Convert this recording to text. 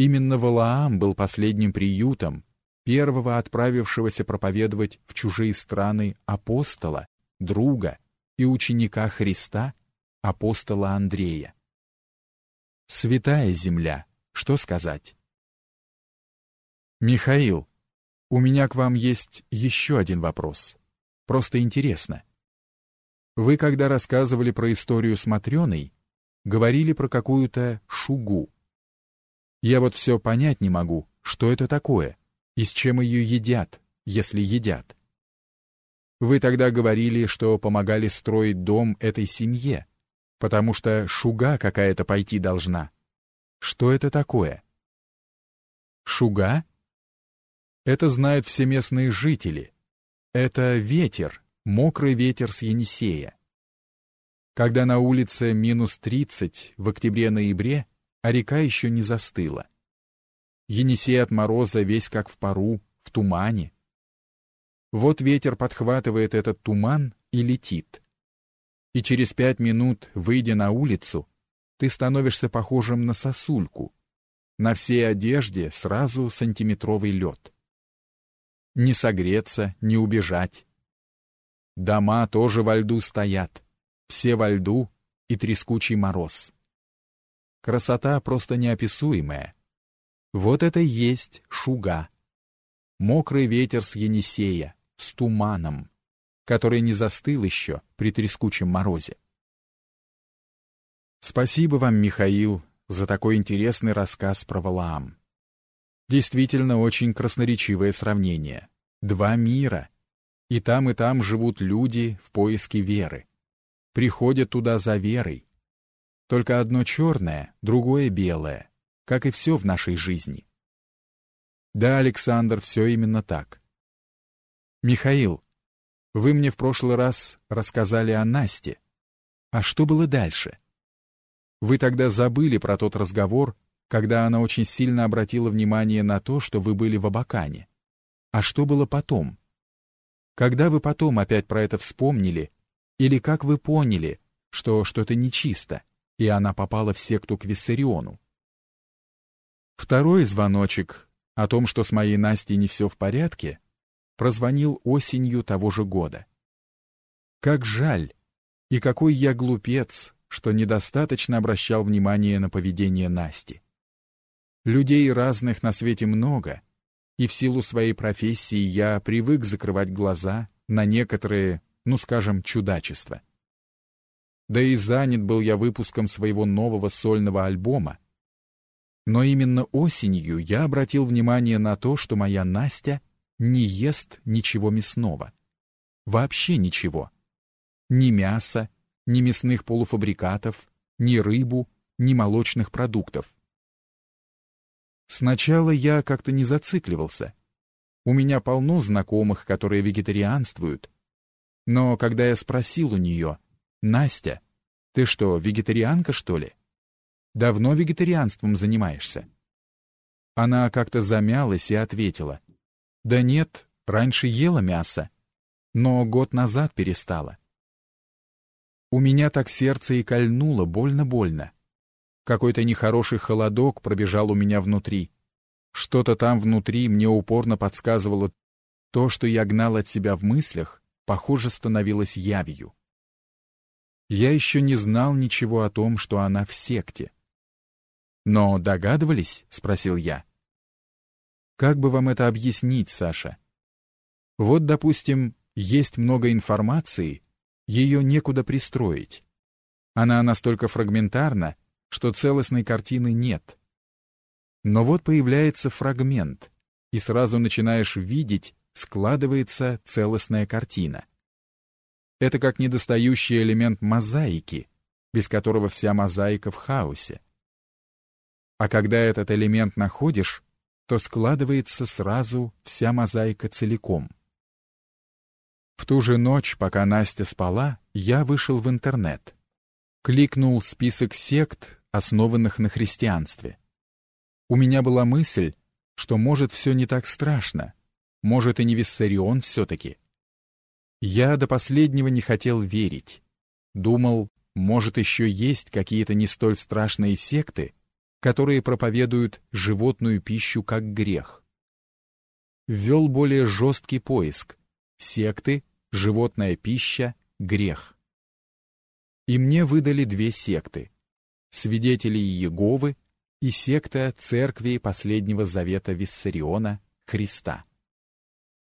Именно Валаам был последним приютом, первого отправившегося проповедовать в чужие страны апостола, друга и ученика Христа, апостола Андрея. Святая земля, что сказать? Михаил, у меня к вам есть еще один вопрос. Просто интересно. Вы, когда рассказывали про историю с Матрёной, говорили про какую-то шугу. Я вот все понять не могу, что это такое, и с чем ее едят, если едят. Вы тогда говорили, что помогали строить дом этой семье, потому что шуга какая-то пойти должна. Что это такое? Шуга? Это знают все местные жители. Это ветер, мокрый ветер с Енисея. Когда на улице минус 30 в октябре-ноябре, а река еще не застыла. Енисей от мороза весь как в пару, в тумане. Вот ветер подхватывает этот туман и летит. И через пять минут, выйдя на улицу, ты становишься похожим на сосульку. На всей одежде сразу сантиметровый лед. Не согреться, не убежать. Дома тоже во льду стоят. Все во льду и трескучий мороз. Красота просто неописуемая. Вот это есть шуга. Мокрый ветер с Енисея, с туманом, который не застыл еще при трескучем морозе. Спасибо вам, Михаил, за такой интересный рассказ про Валаам. Действительно очень красноречивое сравнение. Два мира. И там, и там живут люди в поиске веры. Приходят туда за верой, только одно черное, другое белое, как и все в нашей жизни. Да, Александр, все именно так. Михаил, вы мне в прошлый раз рассказали о Насте. А что было дальше? Вы тогда забыли про тот разговор, когда она очень сильно обратила внимание на то, что вы были в Абакане. А что было потом? Когда вы потом опять про это вспомнили, или как вы поняли, что что-то нечисто? И она попала в секту к Виссариону. Второй звоночек о том, что с моей Настей не все в порядке, прозвонил осенью того же года. Как жаль, и какой я глупец, что недостаточно обращал внимание на поведение Насти. Людей разных на свете много, и в силу своей профессии я привык закрывать глаза на некоторые, ну скажем, чудачества. Да и занят был я выпуском своего нового сольного альбома. Но именно осенью я обратил внимание на то, что моя Настя не ест ничего мясного. Вообще ничего. Ни мяса, ни мясных полуфабрикатов, ни рыбу, ни молочных продуктов. Сначала я как-то не зацикливался. У меня полно знакомых, которые вегетарианствуют. Но когда я спросил у нее, Настя, ты что, вегетарианка, что ли? Давно вегетарианством занимаешься? Она как-то замялась и ответила. Да нет, раньше ела мясо, но год назад перестала. У меня так сердце и кольнуло больно-больно. Какой-то нехороший холодок пробежал у меня внутри. Что-то там внутри мне упорно подсказывало то, что я гнал от себя в мыслях, похоже, становилось явью. Я еще не знал ничего о том, что она в секте. «Но догадывались?» — спросил я. «Как бы вам это объяснить, Саша? Вот, допустим, есть много информации, ее некуда пристроить. Она настолько фрагментарна, что целостной картины нет. Но вот появляется фрагмент, и сразу начинаешь видеть, складывается целостная картина. Это как недостающий элемент мозаики, без которого вся мозаика в хаосе. А когда этот элемент находишь, то складывается сразу вся мозаика целиком. В ту же ночь, пока Настя спала, я вышел в интернет. Кликнул список сект, основанных на христианстве. У меня была мысль, что может все не так страшно, может и не Виссарион все-таки. Я до последнего не хотел верить. Думал, может, еще есть какие-то не столь страшные секты, которые проповедуют животную пищу как грех. Ввел более жесткий поиск. Секты, животная пища, грех. И мне выдали две секты. Свидетели Иеговы и секта Церкви Последнего Завета Виссариона Христа.